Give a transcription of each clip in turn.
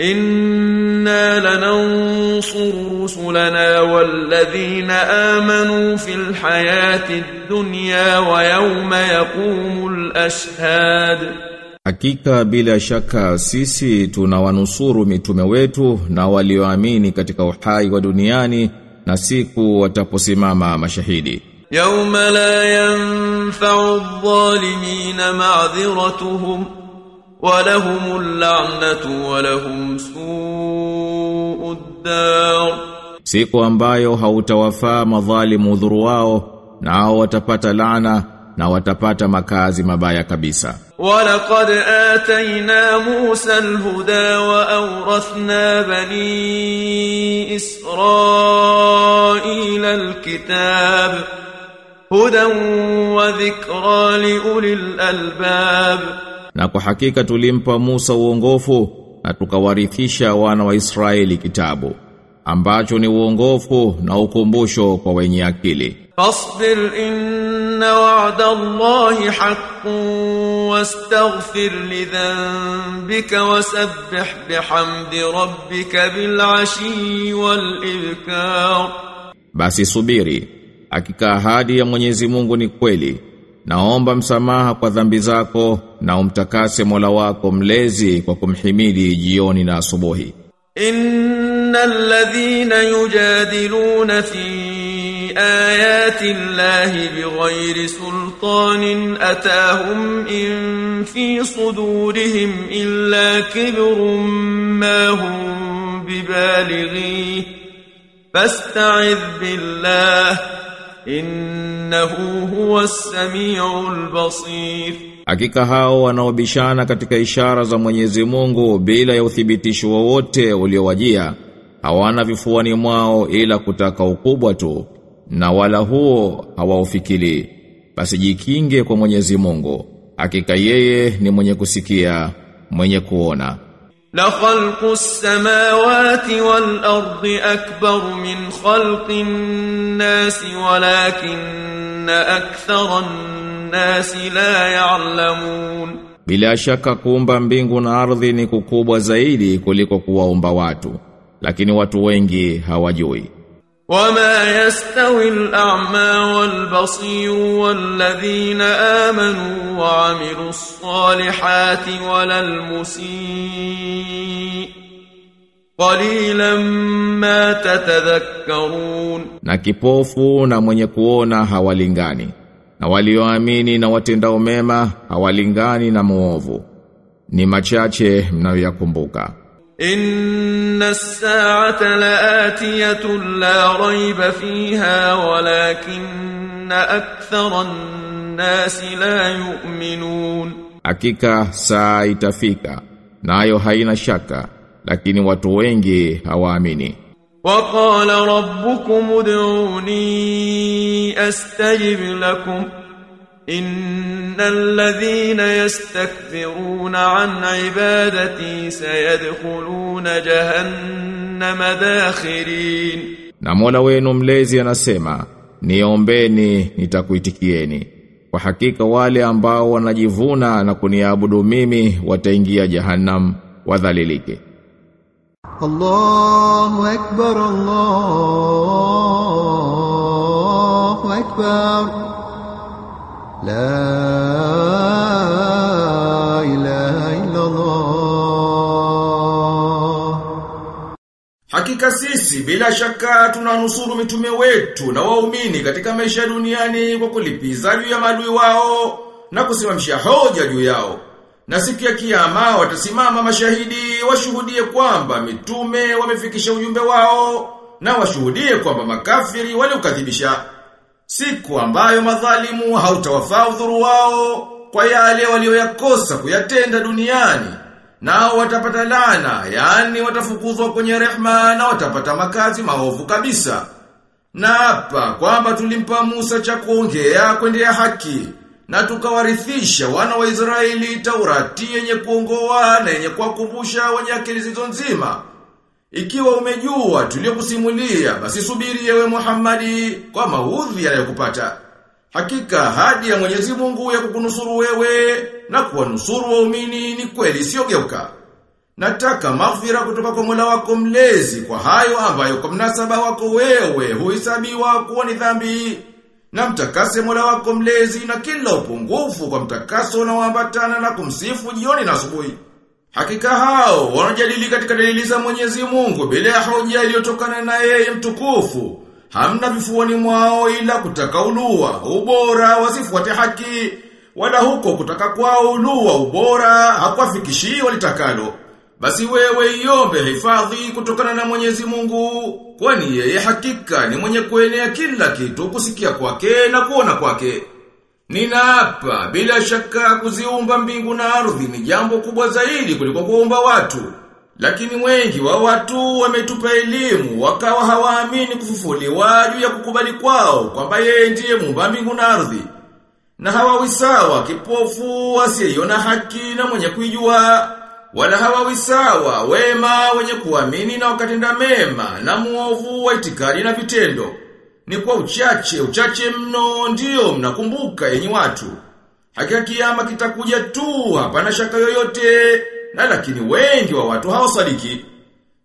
إنا لننصر رسلنا والذين آمنوا في الحياة الدنيا ويوم يقوم الأشهاد Hakika bila shaka sisi tunawanusuru mitume wetu na walioamini katika uhai wa duniani na siku wataposimama mashahidi. يوم لا ينفع الظالمين معذرتهم ولهم اللعنة ولهم سوء الدار siku ambayo hautawafaa madhalimu udhuru wao nao watapata laana na watapata makazi mabaya kabisa walaqad atayna Musa alhuda wa awrathna bani Israila alkitab hudan wa dhikra liulil albab Na kwa hakika tulimpa Musa uongofu na tukawarithisha wana wa Israeli kitabu ambacho ni uongofu na ukumbusho kwa wenye akili. Fasbir inna wa'da Allahi haqqun wastaghfir li dhanbika wasabbih bihamdi rabbika bil ashi wal ibkar. Basi subiri, hakika ahadi ya Mwenyezi Mungu ni kweli Naomba msamaha kwa dhambi zako na umtakase Mola wako mlezi kwa kumhimidi jioni na asubuhi. إن الذين يجادلون في آيات الله بغير سلطان أتاهم إن في صدورهم إلا كبر ما هم ببالغيه فاستعذ بالله innahu huwa samiul basir. Hakika hao wanaobishana katika ishara za Mwenyezi Mungu bila ya uthibitisho wowote uliowajia hawana vifuani mwao ila kutaka ukubwa tu na wala huo hawaufikili. Basi jikinge kwa Mwenyezi Mungu. Hakika yeye ni mwenye kusikia mwenye kuona. لخلق السماوات والأرض أكبر من خلق الناس ولكن أكثر الناس لا يعلمون bila shaka kuumba mbingu na ardhi ni kukubwa zaidi kuliko kuwaumba watu lakini watu wengi hawajui وما يستوي الأعمى والبصير والذين آمنوا وعملوا الصالحات ولا المسيء قليلا ما تتذكرون na kipofu na mwenye kuona hawalingani na walioamini na watendao mema hawalingani na muovu ni machache mnayoyakumbuka إن الساعة لآتية لا ريب فيها ولكن أكثر الناس لا يؤمنون. Hakika saa itafika nayo haina shaka lakini watu wengi hawaamini. وقال ربكم ادعوني أستجب لكم. إن الذين يستكبرون عن عبادتي سيدخلون جهنم داخرين na Mola wenu mlezi anasema niombeni nitakuitikieni kwa hakika wale ambao wanajivuna na kuniabudu mimi wataingia jahannam wadhalilike الله أكبر الله أكبر Hakika sisi bila shaka tunanusuru mitume wetu na waumini katika maisha duniani kwa kulipiza juu ya maadui wao na kusimamisha hoja juu yao. Na siku ya kiyama watasimama mashahidi washuhudie kwamba mitume wamefikisha ujumbe wao na washuhudie kwamba makafiri waliokadhibisha Siku ambayo madhalimu hautawafaa udhuru wao kwa yale walioyakosa kuyatenda duniani. Nao watapata lana yani watafukuzwa kwenye rehma na watapata makazi maovu kabisa. Na hapa kwamba tulimpa Musa cha kuongea kwendea haki na tukawarithisha wana wa Israeli Taurati yenye kuongoa na yenye kuwakumbusha wenye akili zilizo nzima. Ikiwa umejua tuliokusimulia basi subiri yewe Muhammadi kwa maudhi yanayokupata. Hakika hadi ya Mwenyezi Mungu ya kukunusuru wewe na kuwanusuru waumini ni kweli sio geuka. Nataka maghfira kutoka kwa Mola wako mlezi kwa hayo ambayo kwa mnasaba wako wewe huisabiwa kuwa ni dhambi. Na mtakase Mola wako mlezi na kila upungufu kwa mtakaso unaoambatana na kumsifu jioni na asubuhi. Hakika hao wanajadili katika dalili za Mwenyezi Mungu bila ya hoja iliyotokana na yeye mtukufu. Hamna vifuani mwao ila kutaka ulua, ubora wasifuate haki, wala huko kutaka kwao ulua, ubora hakuwafikishii walitakalo. Basi wewe iombe hifadhi kutokana na Mwenyezi Mungu, kwani yeye hakika ni mwenye kuenea kila kitu kusikia kwake na kuona kwake. Ninaapa bila shaka kuziumba mbingu na ardhi ni jambo kubwa zaidi kuliko kuumba watu. Lakini wengi wa watu wametupa elimu wakawa hawaamini kufufuliwa juu ya kukubali kwao kwamba yeye ndiye muumba mbingu na ardhi. Na hawawi sawa kipofu asiyeiona haki na mwenye kuijua wala hawawi sawa wema wenye kuamini na wakatenda mema na muovu wa itikadi na vitendo. Ni kwa uchache, uchache mno ndio mnakumbuka yenye watu. Hakika kiyama kitakuja tu, hapana shaka yoyote, na lakini wengi wa watu hawasadiki.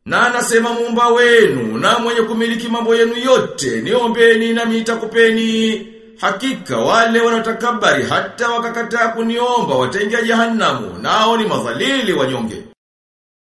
Na anasema muumba wenu na mwenye kumiliki mambo yenu yote, niombeni na miita kupeni Hakika wale wanatakabari hata wakakataa kuniomba wataingia jehanamu, nao ni madhalili wanyonge.